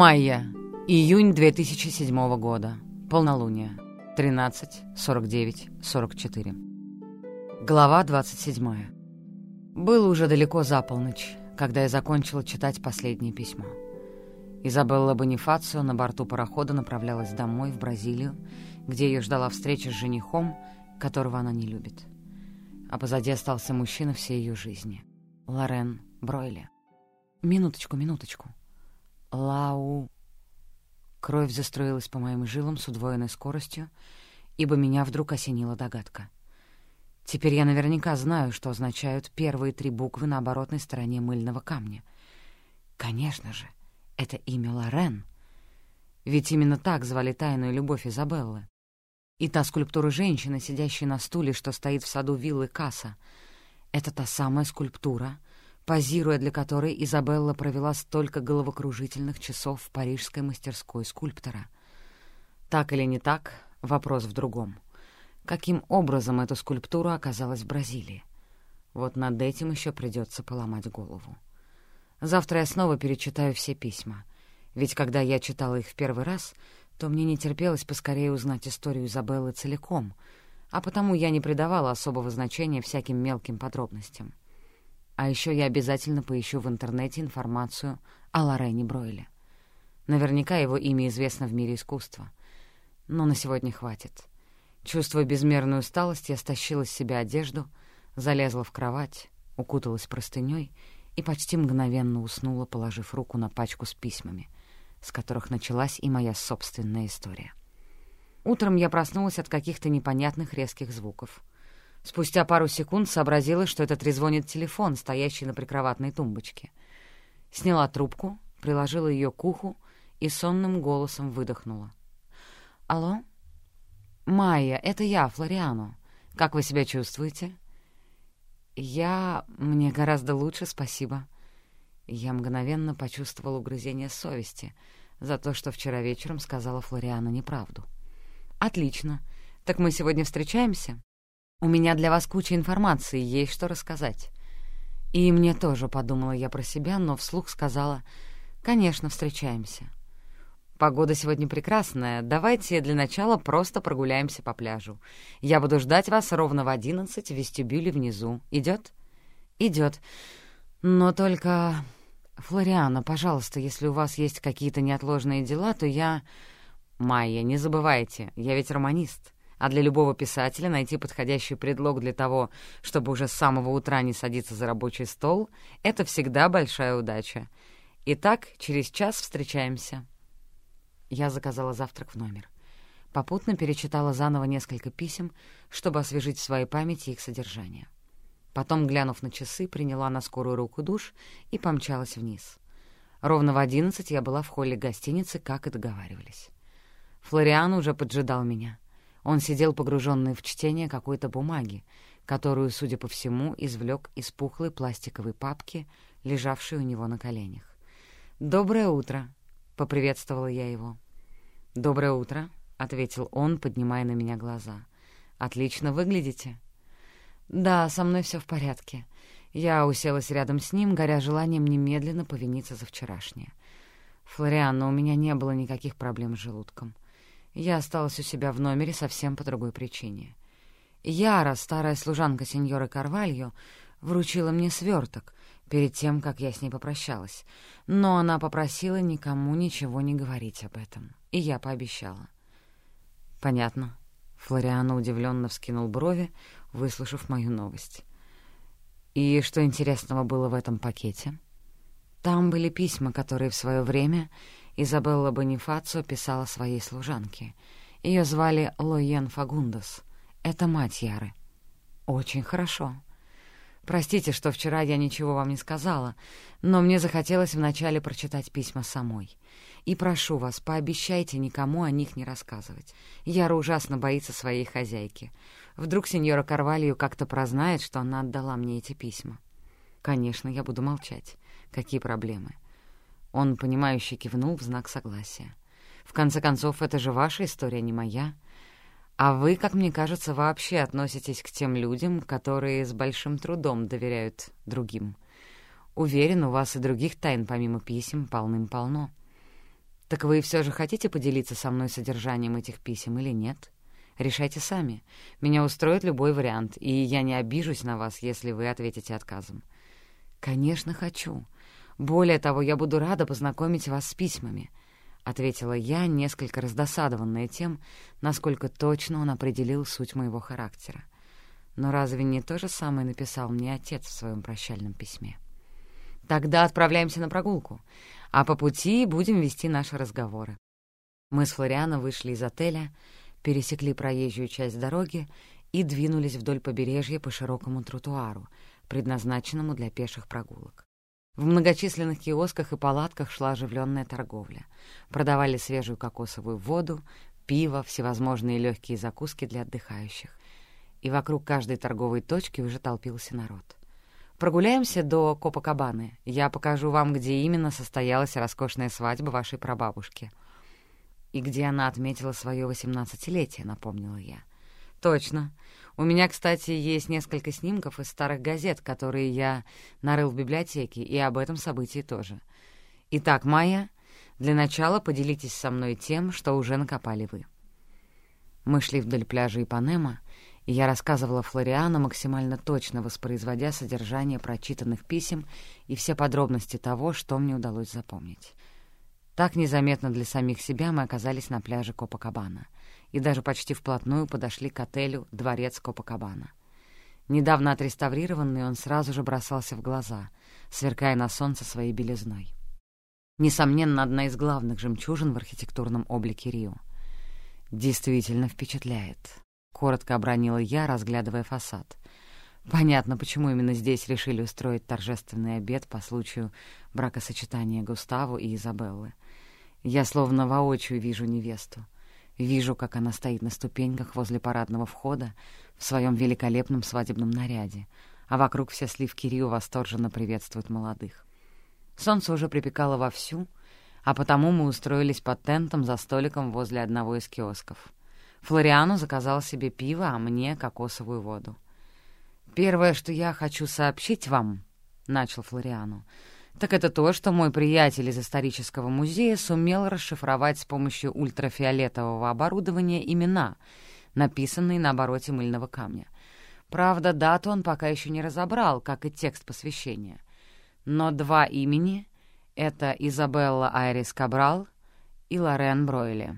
Майя. Июнь 2007 года. Полнолуние. 13, 49, 44. Глава 27. Было уже далеко за полночь, когда я закончила читать последнее письмо. Изабелла Бонифацио на борту парохода направлялась домой, в Бразилию, где ее ждала встреча с женихом, которого она не любит. А позади остался мужчина всей ее жизни — Лорен Бройле. Минуточку, минуточку. Лау... Кровь застроилась по моим жилам с удвоенной скоростью, ибо меня вдруг осенила догадка. Теперь я наверняка знаю, что означают первые три буквы на оборотной стороне мыльного камня. Конечно же, это имя Лорен. Ведь именно так звали тайную любовь Изабеллы. И та скульптура женщины, сидящей на стуле, что стоит в саду виллы Касса, это та самая скульптура — позируя для которой Изабелла провела столько головокружительных часов в парижской мастерской скульптора. Так или не так, вопрос в другом. Каким образом эта скульптура оказалась в Бразилии? Вот над этим еще придется поломать голову. Завтра я снова перечитаю все письма, ведь когда я читала их в первый раз, то мне не терпелось поскорее узнать историю Изабеллы целиком, а потому я не придавала особого значения всяким мелким подробностям. А еще я обязательно поищу в интернете информацию о Лорене Бройле. Наверняка его имя известно в мире искусства. Но на сегодня хватит. Чувствуя безмерную усталость, я стащила с себя одежду, залезла в кровать, укуталась простыней и почти мгновенно уснула, положив руку на пачку с письмами, с которых началась и моя собственная история. Утром я проснулась от каких-то непонятных резких звуков. Спустя пару секунд сообразила, что это трезвонит телефон, стоящий на прикроватной тумбочке. Сняла трубку, приложила ее к уху и сонным голосом выдохнула. «Алло? Майя, это я, Флориано. Как вы себя чувствуете?» «Я... мне гораздо лучше, спасибо». Я мгновенно почувствовала угрызение совести за то, что вчера вечером сказала Флориано неправду. «Отлично. Так мы сегодня встречаемся?» У меня для вас куча информации, есть что рассказать. И мне тоже, подумала я про себя, но вслух сказала, конечно, встречаемся. Погода сегодня прекрасная, давайте для начала просто прогуляемся по пляжу. Я буду ждать вас ровно в одиннадцать в вестибюле внизу. Идет? Идет. Но только... Флориана, пожалуйста, если у вас есть какие-то неотложные дела, то я... Майя, не забывайте, я ведь романист а для любого писателя найти подходящий предлог для того, чтобы уже с самого утра не садиться за рабочий стол, — это всегда большая удача. Итак, через час встречаемся. Я заказала завтрак в номер. Попутно перечитала заново несколько писем, чтобы освежить в своей памяти их содержание. Потом, глянув на часы, приняла на скорую руку душ и помчалась вниз. Ровно в одиннадцать я была в холле гостиницы, как и договаривались. Флориан уже поджидал меня — он сидел погруженный в чтение какой-то бумаги, которую, судя по всему, извлек из пухлой пластиковой папки, лежавшей у него на коленях. «Доброе утро!» — поприветствовала я его. «Доброе утро!» — ответил он, поднимая на меня глаза. «Отлично выглядите!» «Да, со мной все в порядке». Я уселась рядом с ним, горя желанием немедленно повиниться за вчерашнее. «Флориан, но у меня не было никаких проблем с желудком. Я осталась у себя в номере совсем по другой причине. Яра, старая служанка сеньоры Карвальо, вручила мне сверток перед тем, как я с ней попрощалась, но она попросила никому ничего не говорить об этом, и я пообещала. «Понятно». Флориано удивленно вскинул брови, выслушав мою новость. «И что интересного было в этом пакете?» Там были письма, которые в свое время Изабелла Бонифацио писала своей служанке. Ее звали Лоен Фагундас. Это мать Яры. «Очень хорошо. Простите, что вчера я ничего вам не сказала, но мне захотелось вначале прочитать письма самой. И прошу вас, пообещайте никому о них не рассказывать. Яра ужасно боится своей хозяйки. Вдруг сеньора Карвалью как-то прознает, что она отдала мне эти письма. Конечно, я буду молчать. Какие проблемы?» Он, понимающе кивнул в знак согласия. «В конце концов, это же ваша история, не моя. А вы, как мне кажется, вообще относитесь к тем людям, которые с большим трудом доверяют другим. Уверен, у вас и других тайн помимо писем полным-полно». Так вы все же хотите поделиться со мной содержанием этих писем или нет? Решайте сами. Меня устроит любой вариант, и я не обижусь на вас, если вы ответите отказом. Конечно, хочу. Более того, я буду рада познакомить вас с письмами, — ответила я, несколько раздосадованная тем, насколько точно он определил суть моего характера. Но разве не то же самое написал мне отец в своем прощальном письме? Тогда отправляемся на прогулку а по пути будем вести наши разговоры. Мы с Флорианом вышли из отеля, пересекли проезжую часть дороги и двинулись вдоль побережья по широкому тротуару, предназначенному для пеших прогулок. В многочисленных киосках и палатках шла оживленная торговля. Продавали свежую кокосовую воду, пиво, всевозможные легкие закуски для отдыхающих. И вокруг каждой торговой точки уже толпился народ. Прогуляемся до Копакабаны. Я покажу вам, где именно состоялась роскошная свадьба вашей прабабушки. И где она отметила свое восемнадцатилетие, напомнила я. Точно. У меня, кстати, есть несколько снимков из старых газет, которые я нарыл в библиотеке, и об этом событии тоже. Итак, Майя, для начала поделитесь со мной тем, что уже накопали вы. Мы шли вдоль пляжа Ипанема, и я рассказывала Флориану, максимально точно воспроизводя содержание прочитанных писем и все подробности того, что мне удалось запомнить. Так незаметно для самих себя мы оказались на пляже Копакабана и даже почти вплотную подошли к отелю «Дворец Копакабана». Недавно отреставрированный он сразу же бросался в глаза, сверкая на солнце своей белизной. Несомненно, одна из главных жемчужин в архитектурном облике Рио. Действительно впечатляет. — коротко обронила я, разглядывая фасад. Понятно, почему именно здесь решили устроить торжественный обед по случаю бракосочетания Густаву и Изабеллы. Я словно воочию вижу невесту. Вижу, как она стоит на ступеньках возле парадного входа в своем великолепном свадебном наряде, а вокруг все сливки Рио восторженно приветствуют молодых. Солнце уже припекало вовсю, а потому мы устроились под тентом за столиком возле одного из киосков. Флориану заказал себе пиво, а мне — кокосовую воду. «Первое, что я хочу сообщить вам», — начал Флориану, «так это то, что мой приятель из исторического музея сумел расшифровать с помощью ультрафиолетового оборудования имена, написанные на обороте мыльного камня. Правда, дату он пока еще не разобрал, как и текст посвящения. Но два имени — это Изабелла Айрис Кабрал и Лорен Бройли».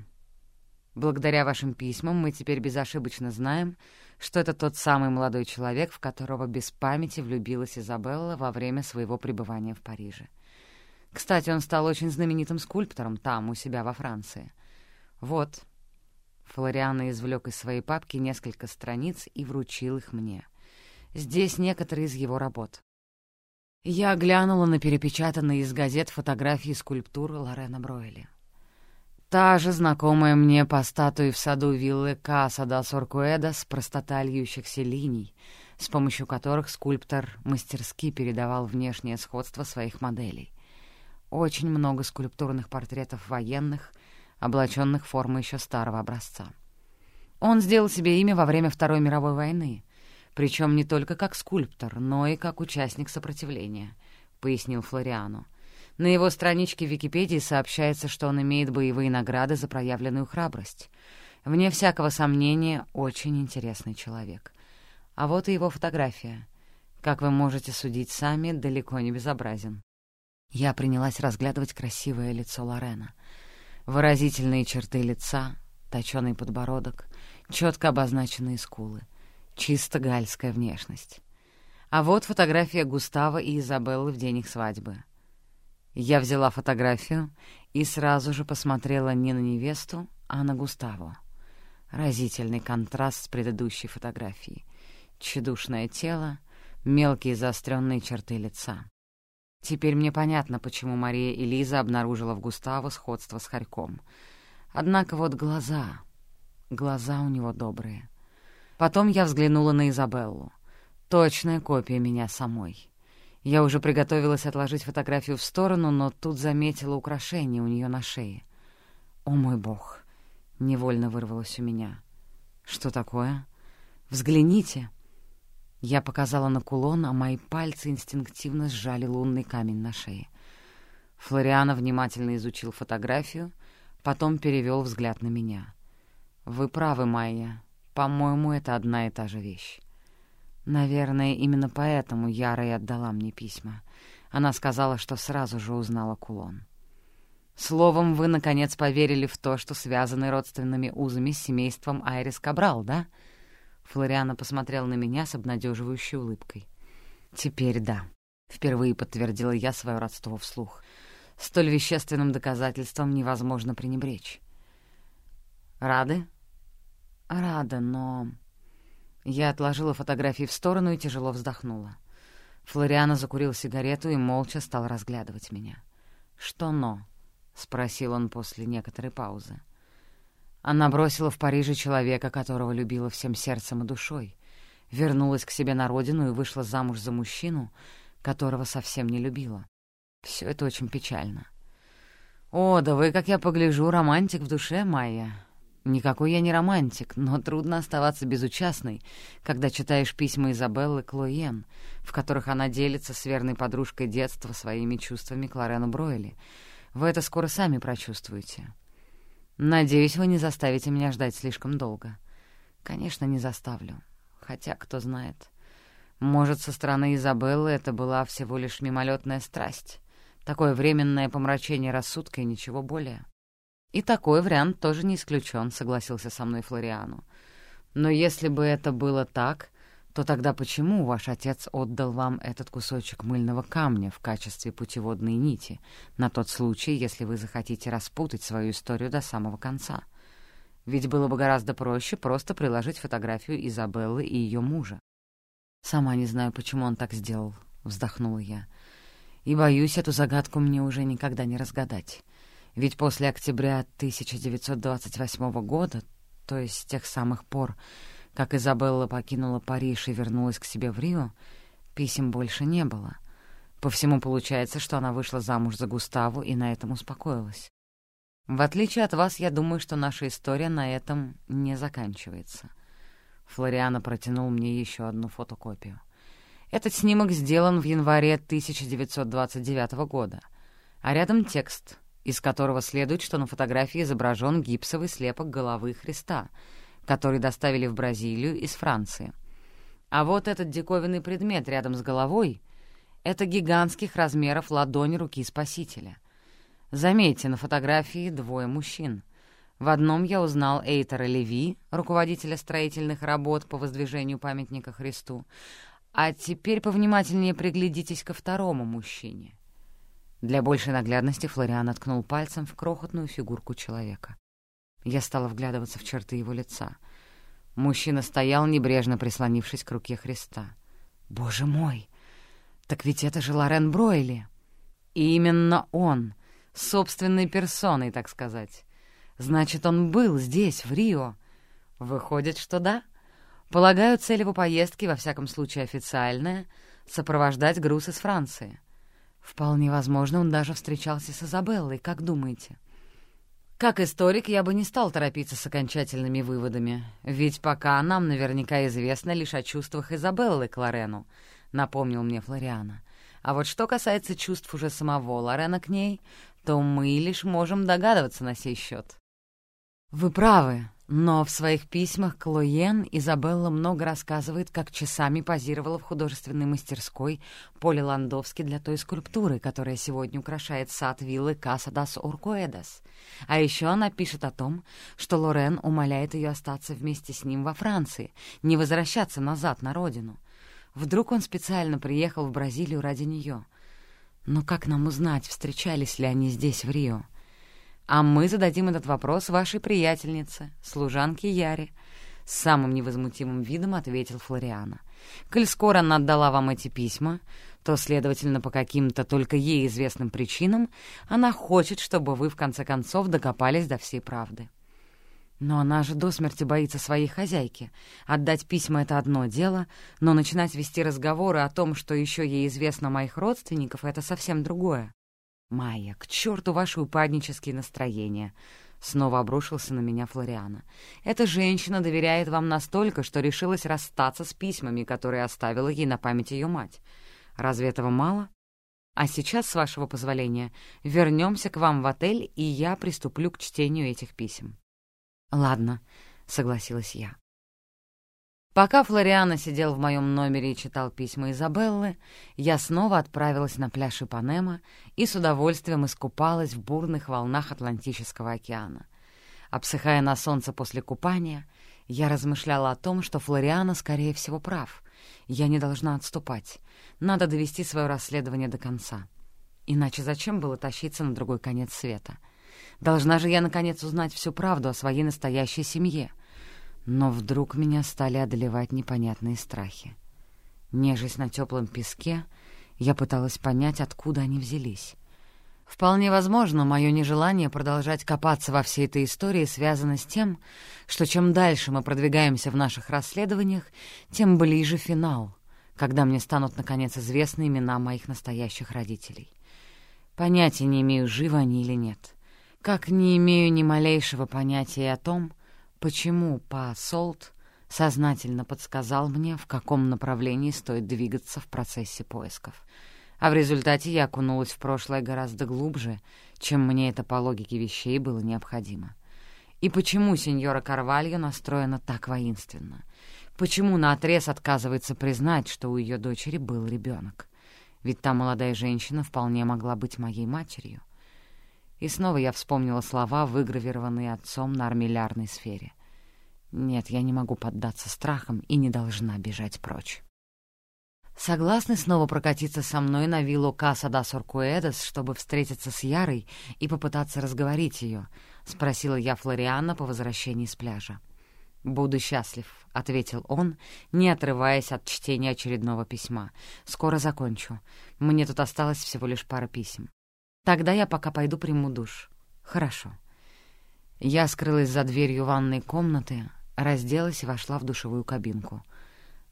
Благодаря вашим письмам мы теперь безошибочно знаем, что это тот самый молодой человек, в которого без памяти влюбилась Изабелла во время своего пребывания в Париже. Кстати, он стал очень знаменитым скульптором там, у себя во Франции. Вот. Флориана извлек из своей папки несколько страниц и вручил их мне. Здесь некоторые из его работ. Я глянула на перепечатанные из газет фотографии скульптуры Лорена Бройли. Та же знакомая мне по статуе в саду виллы Каса да Соркуэда с простота льющихся линий, с помощью которых скульптор мастерски передавал внешнее сходство своих моделей. Очень много скульптурных портретов военных, облаченных формы еще старого образца. Он сделал себе имя во время Второй мировой войны, причем не только как скульптор, но и как участник сопротивления, — пояснил Флориану. На его страничке в Википедии сообщается, что он имеет боевые награды за проявленную храбрость. Вне всякого сомнения, очень интересный человек. А вот и его фотография. Как вы можете судить сами, далеко не безобразен. Я принялась разглядывать красивое лицо Лорена. Выразительные черты лица, точёный подбородок, четко обозначенные скулы. Чисто гальская внешность. А вот фотография Густава и Изабеллы в день их свадьбы — я взяла фотографию и сразу же посмотрела не на невесту, а на Густаву. Разительный контраст с предыдущей фотографией. Чедушное тело, мелкие заостренные черты лица. Теперь мне понятно, почему Мария и Лиза обнаружила в Густаву сходство с Харьком. Однако вот глаза... Глаза у него добрые. Потом я взглянула на Изабеллу. Точная копия меня самой. Я уже приготовилась отложить фотографию в сторону, но тут заметила украшение у нее на шее. «О мой бог!» — невольно вырвалось у меня. «Что такое? Взгляните!» Я показала на кулон, а мои пальцы инстинктивно сжали лунный камень на шее. Флориана внимательно изучил фотографию Потом перевел взгляд на меня. «Вы правы, Майя. По-моему, это одна и та же вещь. Наверное, именно поэтому Яра и отдала мне письма. Она сказала, что сразу же узнала кулон. Словом, вы, наконец, поверили в то, что связаны родственными узами с семейством Айрис Кабрал, да?» Флориана посмотрел на меня с обнадеживающей улыбкой. «Теперь да», — впервые подтвердила я свое родство вслух. «Столь вещественным доказательством невозможно пренебречь». «Рады?» «Рада, но...» Я отложила фотографии в сторону и тяжело вздохнула. Флориана закурил сигарету и молча стал разглядывать меня. «Что «но»?» — спросил он после некоторой паузы. Она бросила в Париже человека, которого любила всем сердцем и душой, вернулась к себе на родину и вышла замуж за мужчину, которого совсем не любила. Все это очень печально. «О, да вы, как я погляжу, романтик в душе, Майя. Никакой я не романтик, но трудно оставаться безучастной, когда читаешь письма Изабеллы Клоен, в которых она делится с верной подружкой детства своими чувствами к Лорену Бройли. Вы это скоро сами прочувствуете. Надеюсь, вы не заставите меня ждать слишком долго. Конечно, не заставлю. Хотя, кто знает. Может, со стороны Изабеллы это была всего лишь мимолетная страсть, такое временное помрачение рассудка и ничего более. «И такой вариант тоже не исключен», — согласился со мной Флориану. «Но если бы это было так, то тогда почему ваш отец отдал вам этот кусочек мыльного камня в качестве путеводной нити, на тот случай, если вы захотите распутать свою историю до самого конца? Ведь было бы гораздо проще просто приложить фотографию Изабеллы и ее мужа». «Сама не знаю, почему он так сделал», — вздохнула я. «И боюсь, эту загадку мне уже никогда не разгадать». Ведь после октября 1928 года, то есть с тех самых пор, как Изабелла покинула Париж и вернулась к себе в Рио, писем больше не было. По всему получается, что она вышла замуж за Густаву и на этом успокоилась. В отличие от вас, я думаю, что наша история на этом не заканчивается. Флориана протянул мне еще одну фотокопию. Этот снимок сделан в январе 1929 года, а рядом текст, из которого следует, что на фотографии изображен гипсовый слепок головы Христа, который доставили в Бразилию из Франции. А вот этот диковинный предмет рядом с головой — это гигантских размеров ладонь руки Спасителя. Заметьте, на фотографии двое мужчин. В одном я узнал Эйтера Леви, руководителя строительных работ по воздвижению памятника Христу, а теперь повнимательнее приглядитесь ко второму мужчине — для большей наглядности Флориан откнул пальцем в крохотную фигурку человека. Я стала вглядываться в черты его лица. Мужчина стоял, небрежно прислонившись к руке Христа. «Боже мой! Так ведь это же Лорен Бройли!» И именно он, собственной персоной, так сказать. Значит, он был здесь, в Рио. Выходит, что да. Полагаю, цель его поездки, во всяком случае официальная, — сопровождать груз из Франции. Вполне возможно, он даже встречался с Изабеллой, как думаете? Как историк я бы не стал торопиться с окончательными выводами, ведь пока нам наверняка известно лишь о чувствах Изабеллы к Лорену, напомнил мне Флориана. А вот что касается чувств уже самого Лорена к ней, то мы лишь можем догадываться на сей счет. «Вы правы», но в своих письмах Клоен Изабелла много рассказывает, как часами позировала в художественной мастерской Поле Ландовски для той скульптуры, которая сегодня украшает сад виллы Каса дас Уркуэдас. А еще она пишет о том, что Лорен умоляет ее остаться вместе с ним во Франции, не возвращаться назад на родину. Вдруг он специально приехал в Бразилию ради нее. Но как нам узнать, встречались ли они здесь, в Рио? А мы зададим этот вопрос вашей приятельнице, служанке Яре. С самым невозмутимым видом ответил Флориана. «Коль скоро она отдала вам эти письма, то, следовательно, по каким-то только ей известным причинам она хочет, чтобы вы, в конце концов, докопались до всей правды». Но она же до смерти боится своей хозяйки. Отдать письма — это одно дело, но начинать вести разговоры о том, что еще ей известно моих родственников, — это совсем другое. «Майя, к черту ваши упаднические настроения!» Снова обрушился на меня Флориана. «Эта женщина доверяет вам настолько, что решилась расстаться с письмами, которые оставила ей на память ее мать. Разве этого мало?» А сейчас, с вашего позволения, вернемся к вам в отель, и я приступлю к чтению этих писем». «Ладно», — согласилась я. Пока Флориана сидел в моем номере и читал письма Изабеллы, я снова отправилась на пляж Ипанема и с удовольствием искупалась в бурных волнах Атлантического океана. Обсыхая на солнце после купания, я размышляла о том, что Флориана, скорее всего, прав. Я не должна отступать. Надо довести свое расследование до конца. Иначе зачем было тащиться на другой конец света? Должна же я, наконец, узнать всю правду о своей настоящей семье — но вдруг меня стали одолевать непонятные страхи. Нежесть на теплом песке, я пыталась понять, откуда они взялись. Вполне возможно, мое нежелание продолжать копаться во всей этой истории связано с тем, что чем дальше мы продвигаемся в наших расследованиях, тем ближе финал, когда мне станут, наконец, известны имена моих настоящих родителей. Понятия не имею, живы они или нет. Как не имею ни малейшего понятия о том, почему Па Солт сознательно подсказал мне, в каком направлении стоит двигаться в процессе поисков. А в результате я окунулась в прошлое гораздо глубже, чем мне это по логике вещей было необходимо. И почему сеньора Карвальо настроена так воинственно? Почему наотрез отказывается признать, что у ее дочери был ребенок? Ведь та молодая женщина вполне могла быть моей матерью. И снова я вспомнила слова, выгравированные отцом на армиллярной сфере. Нет, я не могу поддаться страхам и не должна бежать прочь. Согласны снова прокатиться со мной на виллу Каса да Соркуэдес, чтобы встретиться с Ярой и попытаться разговорить ее? — спросила я Флориана по возвращении с пляжа. «Буду счастлив», — ответил он, не отрываясь от чтения очередного письма. «Скоро закончу. Мне тут осталось всего лишь пара писем. Тогда я пока пойду приму душ. Хорошо. Я скрылась за дверью ванной комнаты, разделась и вошла в душевую кабинку.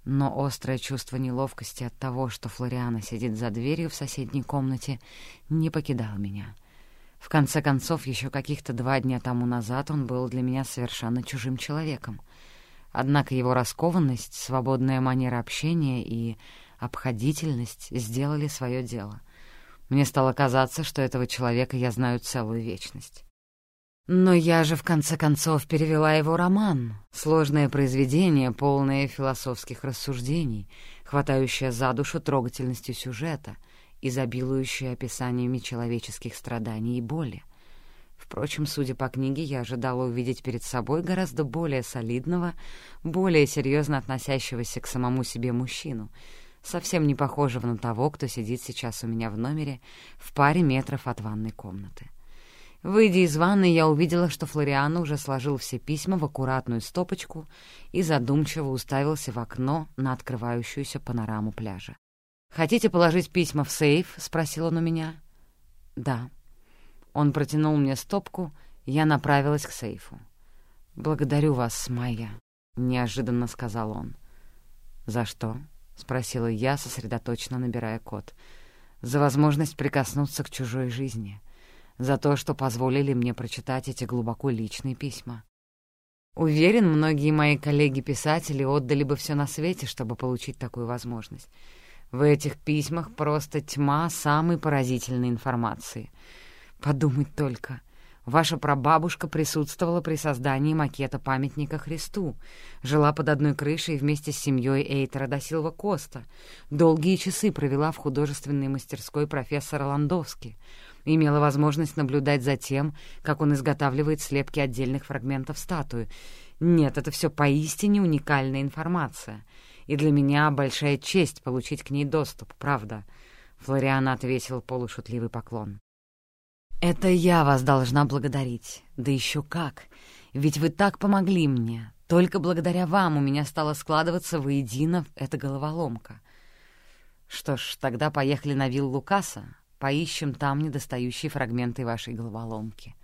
Но острое чувство неловкости от того, что Флориана сидит за дверью в соседней комнате, не покидало меня. В конце концов, еще каких-то два дня тому назад он был для меня совершенно чужим человеком. Однако его раскованность, свободная манера общения и обходительность сделали свое дело — мне стало казаться, что этого человека я знаю целую вечность. Но я же, в конце концов, перевела его роман. Сложное произведение, полное философских рассуждений, хватающее за душу трогательностью сюжета, изобилующее описаниями человеческих страданий и боли. Впрочем, судя по книге, я ожидала увидеть перед собой гораздо более солидного, более серьезно относящегося к самому себе мужчину — совсем не похожего на того, кто сидит сейчас у меня в номере в паре метров от ванной комнаты. Выйдя из ванны, я увидела, что Флориано уже сложил все письма в аккуратную стопочку и задумчиво уставился в окно на открывающуюся панораму пляжа. «Хотите положить письма в сейф?» — спросил он у меня. «Да». Он протянул мне стопку, я направилась к сейфу. «Благодарю вас, Майя», — неожиданно сказал он. «За что?» — спросила я, сосредоточенно набирая код. «За возможность прикоснуться к чужой жизни. За то, что позволили мне прочитать эти глубоко личные письма. Уверен, многие мои коллеги-писатели отдали бы все на свете, чтобы получить такую возможность. В этих письмах просто тьма самой поразительной информации. Подумать только — Ваша прабабушка присутствовала при создании макета памятника Христу, жила под одной крышей вместе с семьей Эйтера да Силва Коста, долгие часы провела в художественной мастерской профессора Ландовски, имела возможность наблюдать за тем, как он изготавливает слепки отдельных фрагментов статуи. Нет, это все поистине уникальная информация, и для меня большая честь получить к ней доступ, правда?» Флориан отвесил полушутливый поклон. «Это я вас должна благодарить. Да еще как! Ведь вы так помогли мне. Только благодаря вам у меня стало складываться воедино эта головоломка. Что ж, тогда поехали на виллу Лукаса, поищем там недостающие фрагменты вашей головоломки.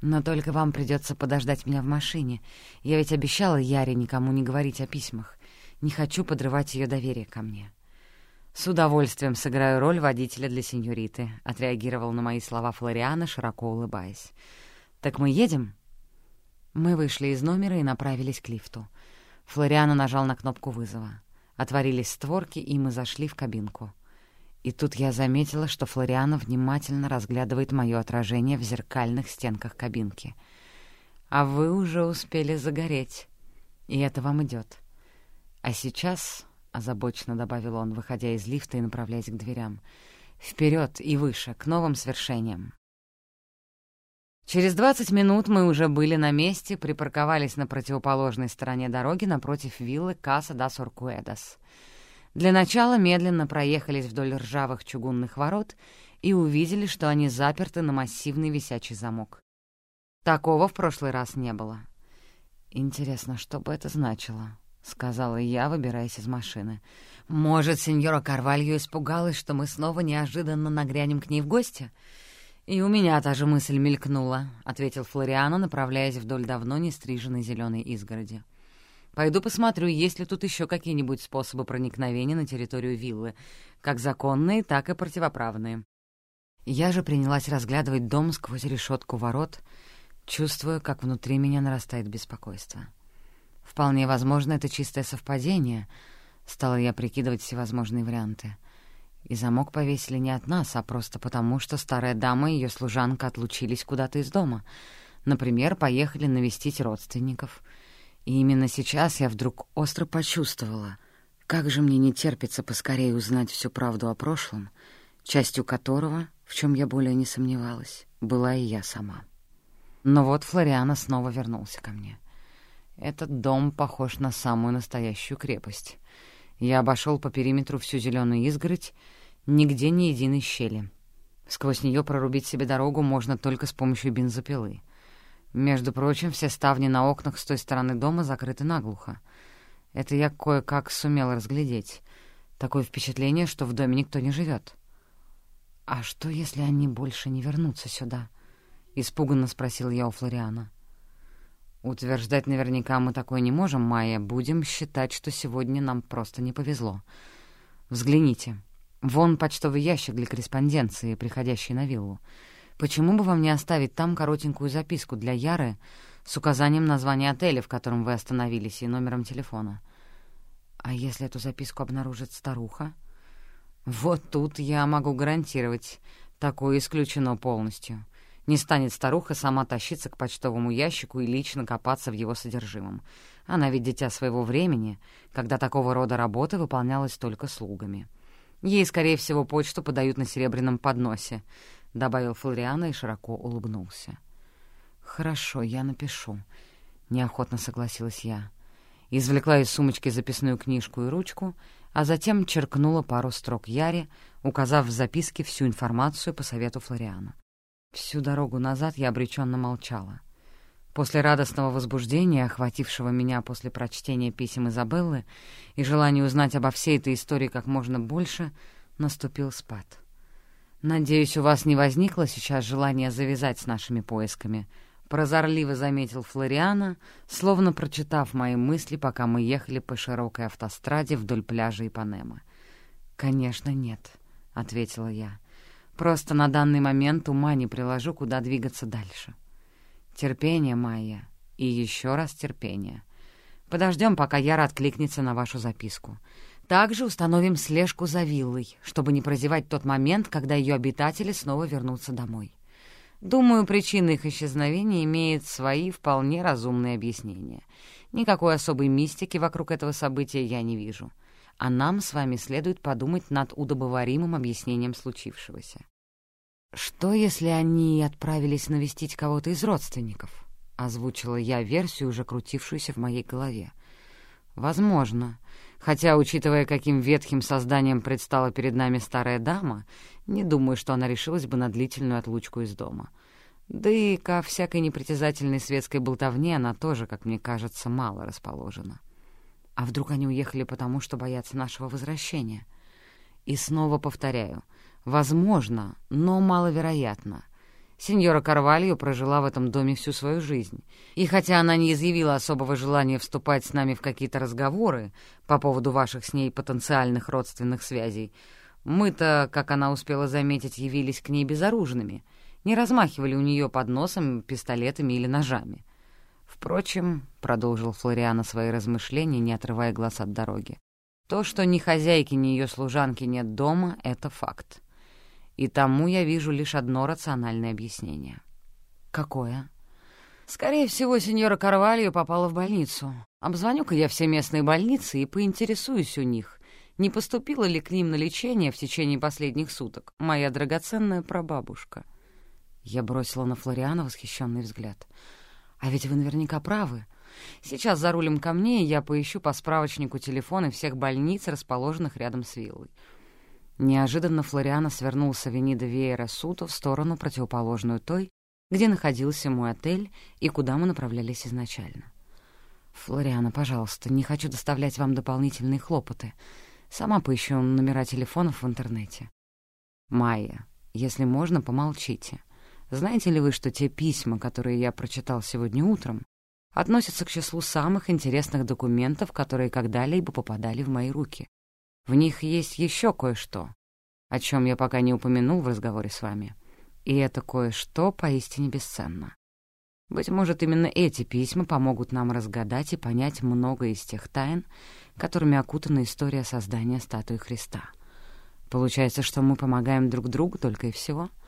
Но только вам придется подождать меня в машине. Я ведь обещала Яре никому не говорить о письмах. Не хочу подрывать ее доверие ко мне». «С удовольствием сыграю роль водителя для сеньориты», — отреагировал на мои слова Флориана, широко улыбаясь. «Так мы едем?» Мы вышли из номера и направились к лифту. Флориана нажал на кнопку вызова. Отворились створки, и мы зашли в кабинку. И тут я заметила, что Флориана внимательно разглядывает мое отражение в зеркальных стенках кабинки. «А вы уже успели загореть, и это вам идет. А сейчас, — озабоченно добавил он, выходя из лифта и направляясь к дверям, — вперед и выше, к новым свершениям. Через двадцать минут мы уже были на месте, припарковались на противоположной стороне дороги напротив виллы Каса да Соркуэдас. Для начала медленно проехались вдоль ржавых чугунных ворот и увидели, что они заперты на массивный висячий замок. Такого в прошлый раз не было. «Интересно, что бы это значило?» — сказала я, выбираясь из машины. «Может, сеньора Карвалью испугалась, что мы снова неожиданно нагрянем к ней в гости?» «И у меня та же мысль мелькнула», — ответил Флориано, направляясь вдоль давно не стриженной зеленой изгороди. «Пойду посмотрю, есть ли тут еще какие-нибудь способы проникновения на территорию виллы, как законные, так и противоправные». Я же принялась разглядывать дом сквозь решетку ворот, чувствуя, как внутри меня нарастает беспокойство. Вполне возможно, это чистое совпадение. Стала я прикидывать всевозможные варианты. И замок повесили не от нас, а просто потому, что старая дама и ее служанка отлучились куда-то из дома. Например, поехали навестить родственников. И именно сейчас я вдруг остро почувствовала, как же мне не терпится поскорее узнать всю правду о прошлом, частью которого, в чем я более не сомневалась, была и я сама. Но вот Флориана снова вернулся ко мне. Этот дом похож на самую настоящую крепость. Я обошел по периметру всю зеленую изгородь, нигде ни единой щели. Сквозь нее прорубить себе дорогу можно только с помощью бензопилы. Между прочим, все ставни на окнах с той стороны дома закрыты наглухо. Это я кое-как сумел разглядеть. Такое впечатление, что в доме никто не живет. «А что, если они больше не вернутся сюда?» — испуганно спросил я у Флориана. «Утверждать наверняка мы такое не можем, Майя. Будем считать, что сегодня нам просто не повезло. Взгляните. Вон почтовый ящик для корреспонденции, приходящий на виллу. Почему бы вам не оставить там коротенькую записку для Яры с указанием названия отеля, в котором вы остановились, и номером телефона? А если эту записку обнаружит старуха? Вот тут я могу гарантировать, такое исключено полностью». Не станет старуха сама тащиться к почтовому ящику и лично копаться в его содержимом. Она ведь дитя своего времени, когда такого рода работа выполнялась только слугами. Ей, скорее всего, почту подают на серебряном подносе, — добавил Флориана и широко улыбнулся. «Хорошо, я напишу», — неохотно согласилась я. Извлекла из сумочки записную книжку и ручку, а затем черкнула пару строк Яре, указав в записке всю информацию по совету Флориана. Всю дорогу назад я обреченно молчала. После радостного возбуждения, охватившего меня после прочтения писем Изабеллы и желания узнать обо всей этой истории как можно больше, наступил спад. «Надеюсь, у вас не возникло сейчас желания завязать с нашими поисками», — прозорливо заметил Флориана, словно прочитав мои мысли, пока мы ехали по широкой автостраде вдоль пляжа Ипанема. «Конечно, нет», — ответила я. Просто на данный момент ума не приложу, куда двигаться дальше. Терпение, Майя, и еще раз терпение. Подождем, пока Яра откликнется на вашу записку. Также установим слежку за виллой, чтобы не прозевать тот момент, когда ее обитатели снова вернутся домой. Думаю, причина их исчезновения имеет свои вполне разумные объяснения. Никакой особой мистики вокруг этого события я не вижу а нам с вами следует подумать над удобоваримым объяснением случившегося. «Что, если они отправились навестить кого-то из родственников?» — озвучила я версию, уже крутившуюся в моей голове. «Возможно. Хотя, учитывая, каким ветхим созданием предстала перед нами старая дама, не думаю, что она решилась бы на длительную отлучку из дома. Да и ко всякой непритязательной светской болтовне она тоже, как мне кажется, мало расположена». А вдруг они уехали потому, что боятся нашего возвращения? И снова повторяю, возможно, но маловероятно. Сеньора Карвалью прожила в этом доме всю свою жизнь, и хотя она не изъявила особого желания вступать с нами в какие-то разговоры по поводу ваших с ней потенциальных родственных связей, мы-то, как она успела заметить, явились к ней безоружными, не размахивали у нее под носом пистолетами или ножами. Впрочем, — продолжил Флориана свои размышления, не отрывая глаз от дороги, То, что ни хозяйки, ни ее служанки нет дома, — это факт. И тому я вижу лишь одно рациональное объяснение. Какое? Скорее всего, сеньора Карвалью попала в больницу. Обзвоню-ка я все местные больницы и поинтересуюсь у них, не поступила ли к ним на лечение в течение последних суток моя драгоценная прабабушка. Я бросила на Флориана восхищенный взгляд. «А ведь вы наверняка правы. Сейчас за рулем ко мне, и я поищу по справочнику телефоны всех больниц, расположенных рядом с виллой». Неожиданно Флориана свернул с авенида Веера Суту в сторону, противоположную той, где находился мой отель и куда мы направлялись изначально. «Флориана, пожалуйста, не хочу доставлять вам дополнительные хлопоты. Сама поищу номера телефонов в интернете». «Майя, если можно, помолчите. Знаете ли вы, что те письма, которые я прочитал сегодня утром, относятся к числу самых интересных документов, которые когда-либо попадали в мои руки? В них есть еще кое-что, о чем я пока не упомянул в разговоре с вами. И это кое-что поистине бесценно. Быть может, именно эти письма помогут нам разгадать и понять много из тех тайн, которыми окутана история создания статуи Христа. Получается, что мы помогаем друг другу только и всего —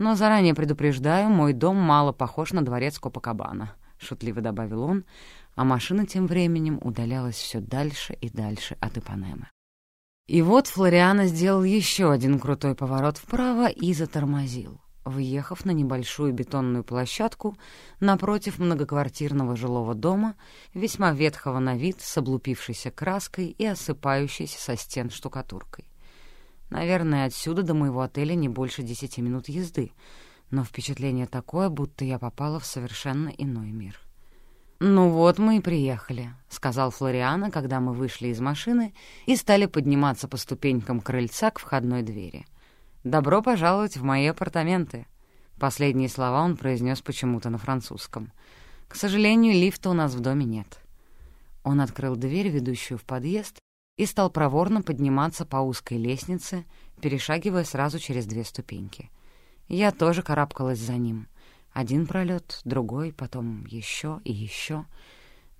но заранее предупреждаю, мой дом мало похож на дворец Копакабана», — шутливо добавил он, а машина тем временем удалялась все дальше и дальше от Ипанемы. И вот Флориана сделал еще один крутой поворот вправо и затормозил, въехав на небольшую бетонную площадку напротив многоквартирного жилого дома, весьма ветхого на вид, с облупившейся краской и осыпающейся со стен штукатуркой. Наверное, отсюда до моего отеля не больше десяти минут езды, но впечатление такое, будто я попала в совершенно иной мир. «Ну вот мы и приехали», — сказал Флориана, когда мы вышли из машины и стали подниматься по ступенькам крыльца к входной двери. «Добро пожаловать в мои апартаменты». Последние слова он произнес почему-то на французском. «К сожалению, лифта у нас в доме нет». Он открыл дверь, ведущую в подъезд, и стал проворно подниматься по узкой лестнице, перешагивая сразу через две ступеньки. Я тоже карабкалась за ним. Один пролет, другой, потом еще и еще.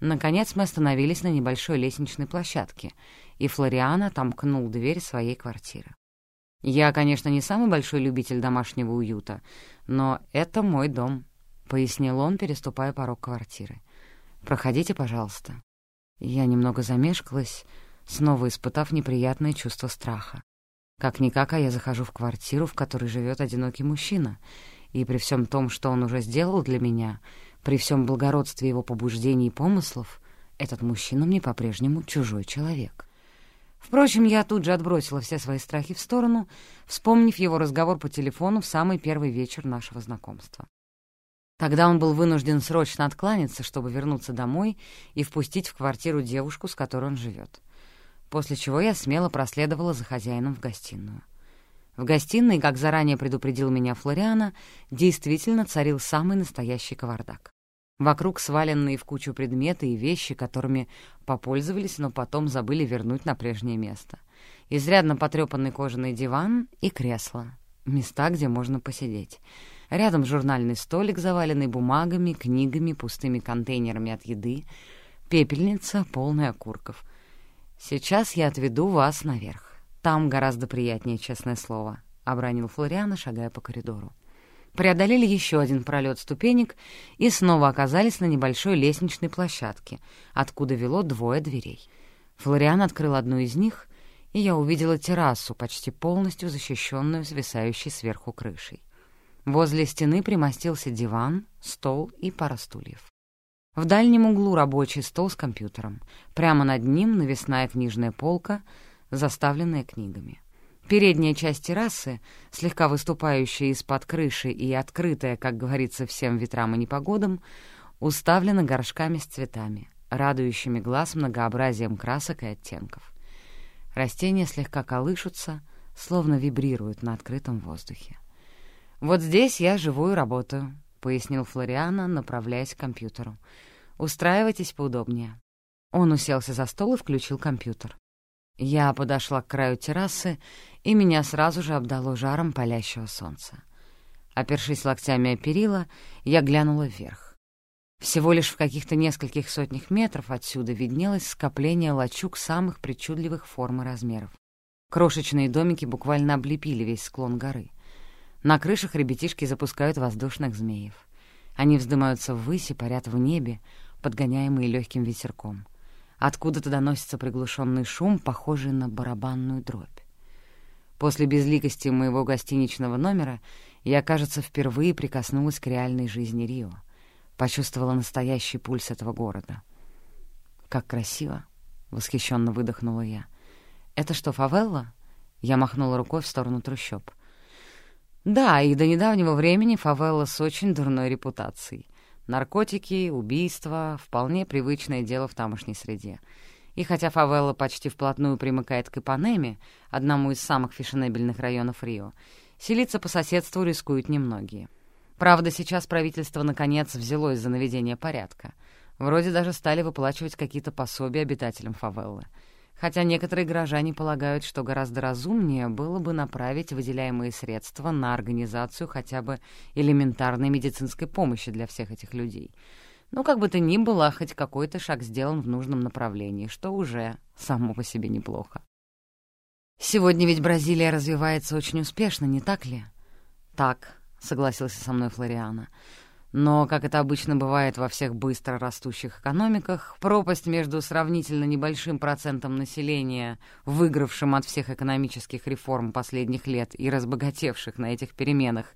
Наконец мы остановились на небольшой лестничной площадке, и Флориана отомкнул дверь своей квартиры. «Я, конечно, не самый большой любитель домашнего уюта, но это мой дом», — пояснил он, переступая порог квартиры. «Проходите, пожалуйста». Я немного замешкалась, снова испытав неприятное чувство страха. Как-никак, а я захожу в квартиру, в которой живет одинокий мужчина, и при всем том, что он уже сделал для меня, при всем благородстве его побуждений и помыслов, этот мужчина мне по-прежнему чужой человек. Впрочем, я тут же отбросила все свои страхи в сторону, вспомнив его разговор по телефону в самый первый вечер нашего знакомства. Тогда он был вынужден срочно откланяться, чтобы вернуться домой и впустить в квартиру девушку, с которой он живет после чего я смело проследовала за хозяином в гостиную. В гостиной, как заранее предупредил меня Флориана, действительно царил самый настоящий кавардак. Вокруг сваленные в кучу предметы и вещи, которыми попользовались, но потом забыли вернуть на прежнее место. Изрядно потрепанный кожаный диван и кресло. Места, где можно посидеть. Рядом журнальный столик, заваленный бумагами, книгами, пустыми контейнерами от еды, пепельница, полная окурков. «Сейчас я отведу вас наверх. Там гораздо приятнее, честное слово», — обронил Флориана, шагая по коридору. Преодолели еще один пролет ступенек и снова оказались на небольшой лестничной площадке, откуда вело двое дверей. Флориан открыл одну из них, и я увидела террасу, почти полностью защищенную свисающей сверху крышей. Возле стены примостился диван, стол и пара стульев. В дальнем углу рабочий стол с компьютером. Прямо над ним навесная книжная полка, заставленная книгами. Передняя часть террасы, слегка выступающая из-под крыши и открытая, как говорится, всем ветрам и непогодам, уставлена горшками с цветами, радующими глаз многообразием красок и оттенков. Растения слегка колышутся, словно вибрируют на открытом воздухе. «Вот здесь я живу и работаю», — пояснил Флориана, направляясь к компьютеру. «Устраивайтесь поудобнее». Он уселся за стол и включил компьютер. Я подошла к краю террасы, и меня сразу же обдало жаром палящего солнца. Опершись локтями о перила, я глянула вверх. Всего лишь в каких-то нескольких сотнях метров отсюда виднелось скопление лачуг самых причудливых форм и размеров. Крошечные домики буквально облепили весь склон горы. На крышах ребятишки запускают воздушных змеев. Они вздымаются ввысь и парят в небе, подгоняемые легким ветерком. Откуда-то доносится приглушенный шум, похожий на барабанную дробь. После безликости моего гостиничного номера я, кажется, впервые прикоснулась к реальной жизни Рио. Почувствовала настоящий пульс этого города. «Как красиво!» — восхищенно выдохнула я. «Это что, фавелла?» Я махнула рукой в сторону трущоб. «Да, и до недавнего времени фавелла с очень дурной репутацией. Наркотики, убийства — вполне привычное дело в тамошней среде. И хотя фавелла почти вплотную примыкает к Ипанеме, одному из самых фешенебельных районов Рио, селиться по соседству рискуют немногие. Правда, сейчас правительство наконец взялось за наведение порядка. Вроде даже стали выплачивать какие-то пособия обитателям фавеллы — хотя некоторые горожане полагают, что гораздо разумнее было бы направить выделяемые средства на организацию хотя бы элементарной медицинской помощи для всех этих людей. Но как бы то ни было, хоть какой-то шаг сделан в нужном направлении, что уже само по себе неплохо. «Сегодня ведь Бразилия развивается очень успешно, не так ли?» «Так», — согласился со мной Флориана. Но, как это обычно бывает во всех быстро растущих экономиках, пропасть между сравнительно небольшим процентом населения, выигравшим от всех экономических реформ последних лет и разбогатевших на этих переменах,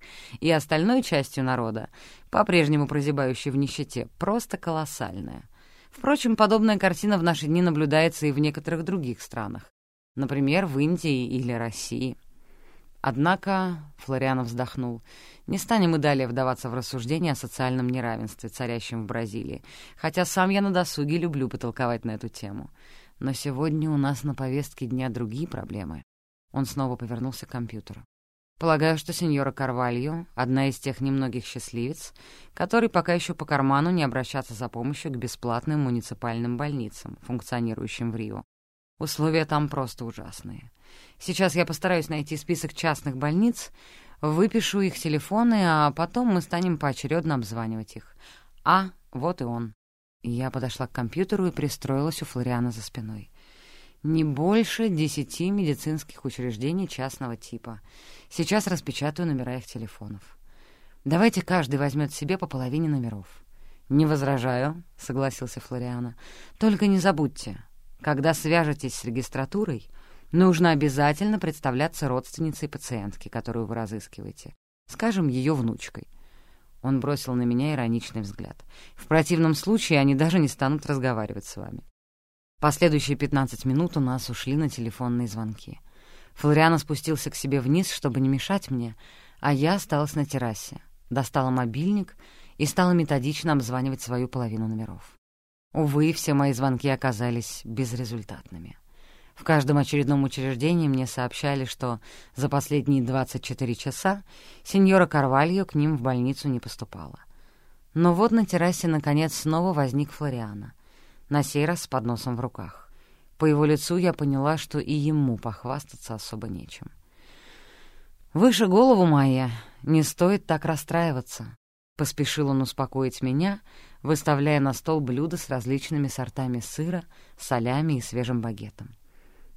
и остальной частью народа, по-прежнему прозябающей в нищете, просто колоссальная. Впрочем, подобная картина в наши дни наблюдается и в некоторых других странах, например, в Индии или России. Однако, — Флорианов вздохнул, — не станем мы далее вдаваться в рассуждения о социальном неравенстве, царящем в Бразилии, хотя сам я на досуге люблю потолковать на эту тему. Но сегодня у нас на повестке дня другие проблемы. Он снова повернулся к компьютеру. Полагаю, что сеньора Карвальо — одна из тех немногих счастливец, которые пока еще по карману не обращаться за помощью к бесплатным муниципальным больницам, функционирующим в Рио. Условия там просто ужасные. Сейчас я постараюсь найти список частных больниц, выпишу их телефоны, а потом мы станем поочередно обзванивать их. А, вот и он. Я подошла к компьютеру и пристроилась у Флориана за спиной. Не больше десяти медицинских учреждений частного типа. Сейчас распечатаю номера их телефонов. Давайте каждый возьмет себе по половине номеров. «Не возражаю», — согласился Флориана. «Только не забудьте, когда свяжетесь с регистратурой, Нужно обязательно представляться родственницей пациентки, которую вы разыскиваете. Скажем, ее внучкой. Он бросил на меня ироничный взгляд. В противном случае они даже не станут разговаривать с вами. Последующие 15 минут у нас ушли на телефонные звонки. Флориана спустился к себе вниз, чтобы не мешать мне, а я осталась на террасе, достала мобильник и стала методично обзванивать свою половину номеров. Увы, все мои звонки оказались безрезультатными. В каждом очередном учреждении мне сообщали, что за последние 24 часа сеньора Карвальо к ним в больницу не поступала. Но вот на террасе наконец снова возник Флориана, на сей раз с подносом в руках. По его лицу я поняла, что и ему похвастаться особо нечем. «Выше голову, моя, не стоит так расстраиваться», — поспешил он успокоить меня, выставляя на стол блюда с различными сортами сыра, солями и свежим багетом.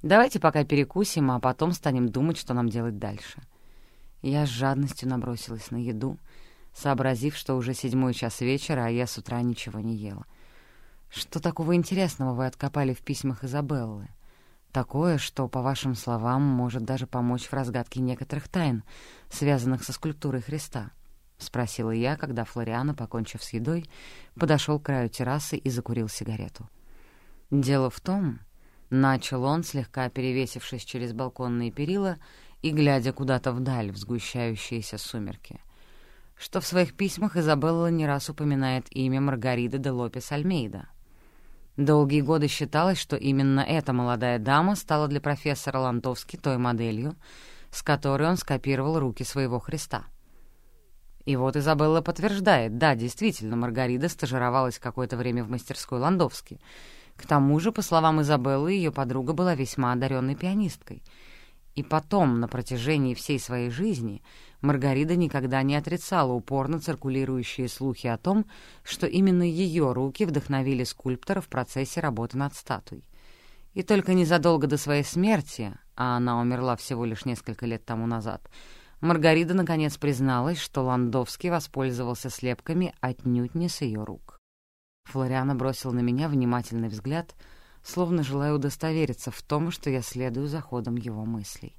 Давайте пока перекусим, а потом станем думать, что нам делать дальше». Я с жадностью набросилась на еду, сообразив, что уже седьмой час вечера, а я с утра ничего не ела. «Что такого интересного вы откопали в письмах Изабеллы? Такое, что, по вашим словам, может даже помочь в разгадке некоторых тайн, связанных со скульптурой Христа?» — спросила я, когда Флориана, покончив с едой, подошел к краю террасы и закурил сигарету. «Дело в том, Начал он, слегка перевесившись через балконные перила и глядя куда-то вдаль в сгущающиеся сумерки. Что в своих письмах Изабелла не раз упоминает имя Маргариды де Лопес Альмейда. Долгие годы считалось, что именно эта молодая дама стала для профессора Лантовски той моделью, с которой он скопировал руки своего Христа. И вот Изабелла подтверждает, да, действительно, Маргарида стажировалась какое-то время в мастерской Ландовски — к тому же, по словам Изабеллы, ее подруга была весьма одаренной пианисткой. И потом, на протяжении всей своей жизни, Маргарита никогда не отрицала упорно циркулирующие слухи о том, что именно ее руки вдохновили скульптора в процессе работы над статуей. И только незадолго до своей смерти, а она умерла всего лишь несколько лет тому назад, Маргарита наконец призналась, что Ландовский воспользовался слепками отнюдь не с ее рук. Флориана бросил на меня внимательный взгляд, словно желая удостовериться в том, что я следую за ходом его мыслей.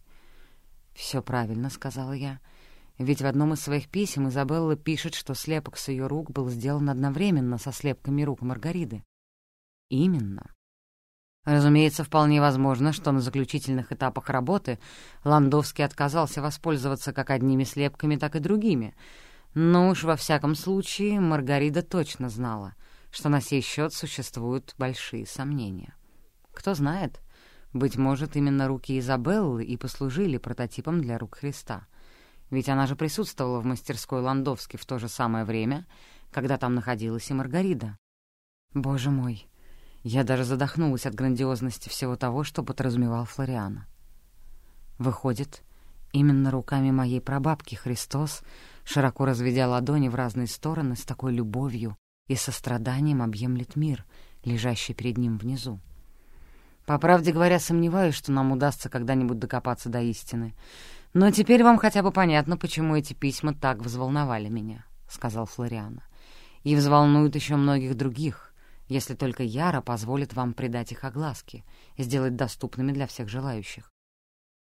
«Все правильно», — сказала я, — «ведь в одном из своих писем Изабелла пишет, что слепок с ее рук был сделан одновременно со слепками рук Маргариты». «Именно», Разумеется, вполне возможно, что на заключительных этапах работы Ландовский отказался воспользоваться как одними слепками, так и другими. Но уж во всяком случае Маргарита точно знала, что на сей счет существуют большие сомнения. Кто знает, быть может, именно руки Изабеллы и послужили прототипом для рук Христа. Ведь она же присутствовала в мастерской Ландовски в то же самое время, когда там находилась и Маргарита. Боже мой! Я даже задохнулась от грандиозности всего того, что подразумевал Флориана. Выходит, именно руками моей прабабки Христос, широко разведя ладони в разные стороны, с такой любовью и состраданием объемлет мир, лежащий перед ним внизу. По правде говоря, сомневаюсь, что нам удастся когда-нибудь докопаться до истины. Но теперь вам хотя бы понятно, почему эти письма так взволновали меня, — сказал Флориана. И взволнуют еще многих других, если только Яра позволит вам придать их огласке и сделать доступными для всех желающих.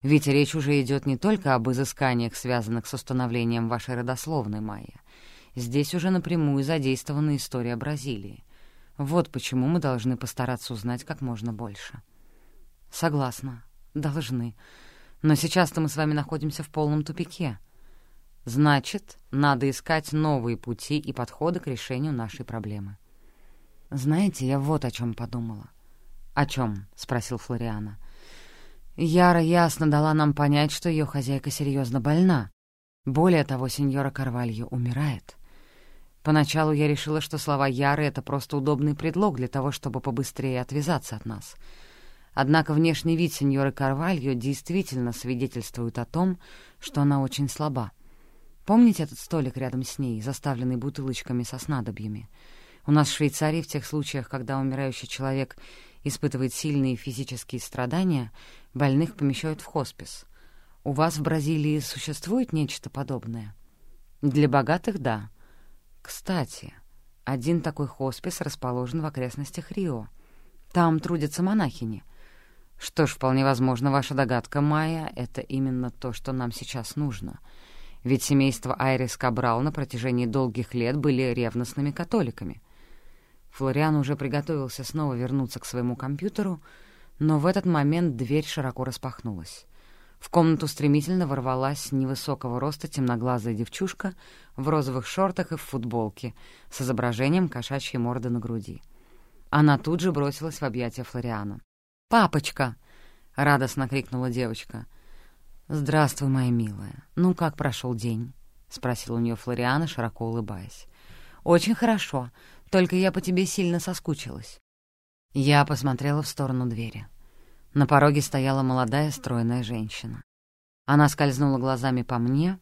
Ведь речь уже идет не только об изысканиях, связанных с установлением вашей родословной, Майя. Здесь уже напрямую задействована история Бразилии. Вот почему мы должны постараться узнать как можно больше. Согласна, должны. Но сейчас-то мы с вами находимся в полном тупике. Значит, надо искать новые пути и подходы к решению нашей проблемы. «Знаете, я вот о чем подумала». «О чем?» — спросил Флориана. Яра ясно дала нам понять, что ее хозяйка серьезно больна. Более того, сеньора Карвальо умирает. Поначалу я решила, что слова Яры — это просто удобный предлог для того, чтобы побыстрее отвязаться от нас. Однако внешний вид сеньоры Карвальо действительно свидетельствует о том, что она очень слаба. Помните этот столик рядом с ней, заставленный бутылочками со снадобьями? У нас в Швейцарии в тех случаях, когда умирающий человек испытывает сильные физические страдания, больных помещают в хоспис. У вас в Бразилии существует нечто подобное? Для богатых — да. Кстати, один такой хоспис расположен в окрестностях Рио. Там трудятся монахини. Что ж, вполне возможно, ваша догадка, Майя, — это именно то, что нам сейчас нужно. Ведь семейство Айрис Кабрал на протяжении долгих лет были ревностными католиками — Флориан уже приготовился снова вернуться к своему компьютеру, но в этот момент дверь широко распахнулась. В комнату стремительно ворвалась невысокого роста темноглазая девчушка в розовых шортах и в футболке с изображением кошачьей морды на груди. Она тут же бросилась в объятия Флориана. «Папочка!» — радостно крикнула девочка. «Здравствуй, моя милая. Ну, как прошел день?» — спросил у нее Флориана, широко улыбаясь. «Очень хорошо. Только я по тебе сильно соскучилась». Я посмотрела в сторону двери. На пороге стояла молодая стройная женщина. Она скользнула глазами по мне,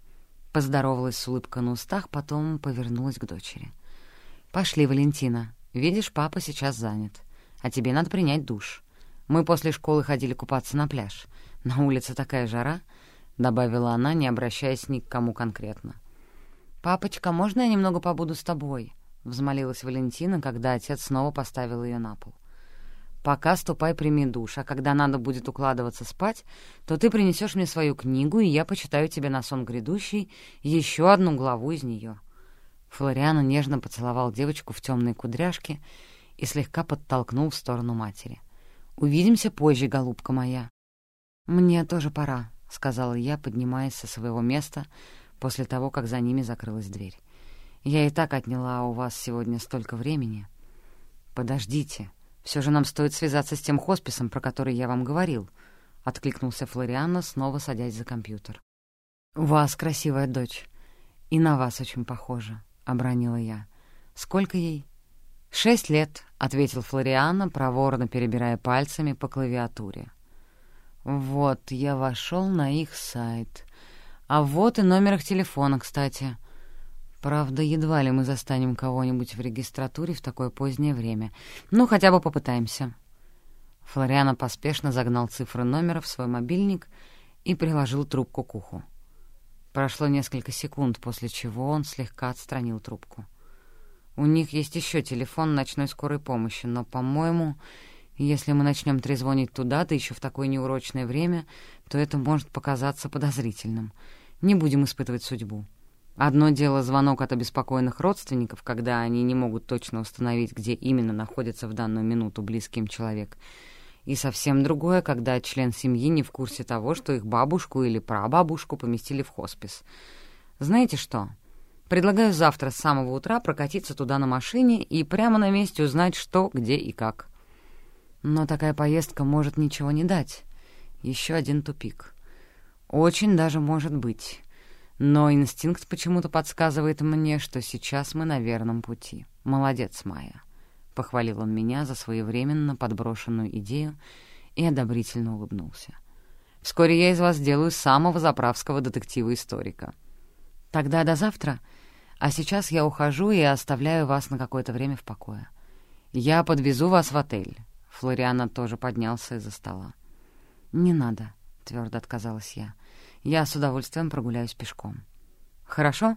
поздоровалась с улыбкой на устах, потом повернулась к дочери. «Пошли, Валентина. Видишь, папа сейчас занят. А тебе надо принять душ. Мы после школы ходили купаться на пляж. На улице такая жара», — добавила она, не обращаясь ни к кому конкретно. «Папочка, можно я немного побуду с тобой?» — взмолилась Валентина, когда отец снова поставил ее на пол. «Пока ступай прими душ, а когда надо будет укладываться спать, то ты принесешь мне свою книгу, и я почитаю тебе на сон грядущий еще одну главу из нее». Флориана нежно поцеловал девочку в темные кудряшки и слегка подтолкнул в сторону матери. «Увидимся позже, голубка моя». «Мне тоже пора», — сказала я, поднимаясь со своего места после того, как за ними закрылась дверь. Я и так отняла у вас сегодня столько времени. Подождите, все же нам стоит связаться с тем хосписом, про который я вам говорил, — откликнулся Флориана, снова садясь за компьютер. «У вас красивая дочь, и на вас очень похожа», — обронила я. «Сколько ей?» «Шесть лет», — ответил Флориана, проворно перебирая пальцами по клавиатуре. Вот, я вошел на их сайт. А вот и номер их телефона, кстати. Правда, едва ли мы застанем кого-нибудь в регистратуре в такое позднее время. Ну, хотя бы попытаемся. Флориана поспешно загнал цифры номера в свой мобильник и приложил трубку к уху. Прошло несколько секунд, после чего он слегка отстранил трубку. У них есть еще телефон ночной скорой помощи, но, по-моему, если мы начнем трезвонить туда, да еще в такое неурочное время, то это может показаться подозрительным. Не будем испытывать судьбу. Одно дело звонок от обеспокоенных родственников, когда они не могут точно установить, где именно находится в данную минуту близкий им человек. И совсем другое, когда член семьи не в курсе того, что их бабушку или прабабушку поместили в хоспис. Знаете что? Предлагаю завтра с самого утра прокатиться туда на машине и прямо на месте узнать, что, где и как. Но такая поездка может ничего не дать. Еще один тупик. Очень даже может быть. Но инстинкт почему-то подсказывает мне, что сейчас мы на верном пути. Молодец, Майя. Похвалил он меня за своевременно подброшенную идею и одобрительно улыбнулся. Вскоре я из вас сделаю самого заправского детектива-историка. Тогда до завтра. А сейчас я ухожу и оставляю вас на какое-то время в покое. Я подвезу вас в отель. Флориана тоже поднялся из-за стола. «Не надо», — твердо отказалась я. «Я с удовольствием прогуляюсь пешком». «Хорошо.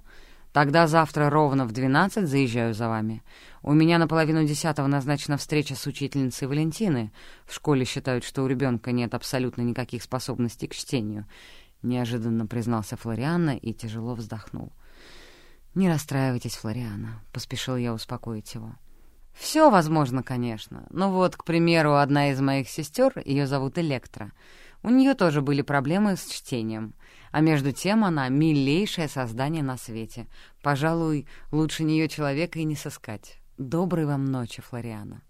Тогда завтра ровно в двенадцать заезжаю за вами. У меня на половину десятого назначена встреча с учительницей Валентины. В школе считают, что у ребенка нет абсолютно никаких способностей к чтению», — неожиданно признался Флориана и тяжело вздохнул. «Не расстраивайтесь, Флориана», — поспешил я успокоить его. Все возможно, конечно. Но вот, к примеру, одна из моих сестер, ее зовут Электра, у нее тоже были проблемы с чтением. А между тем она милейшее создание на свете. Пожалуй, лучше нее человека и не сыскать. Доброй вам ночи, Флориана.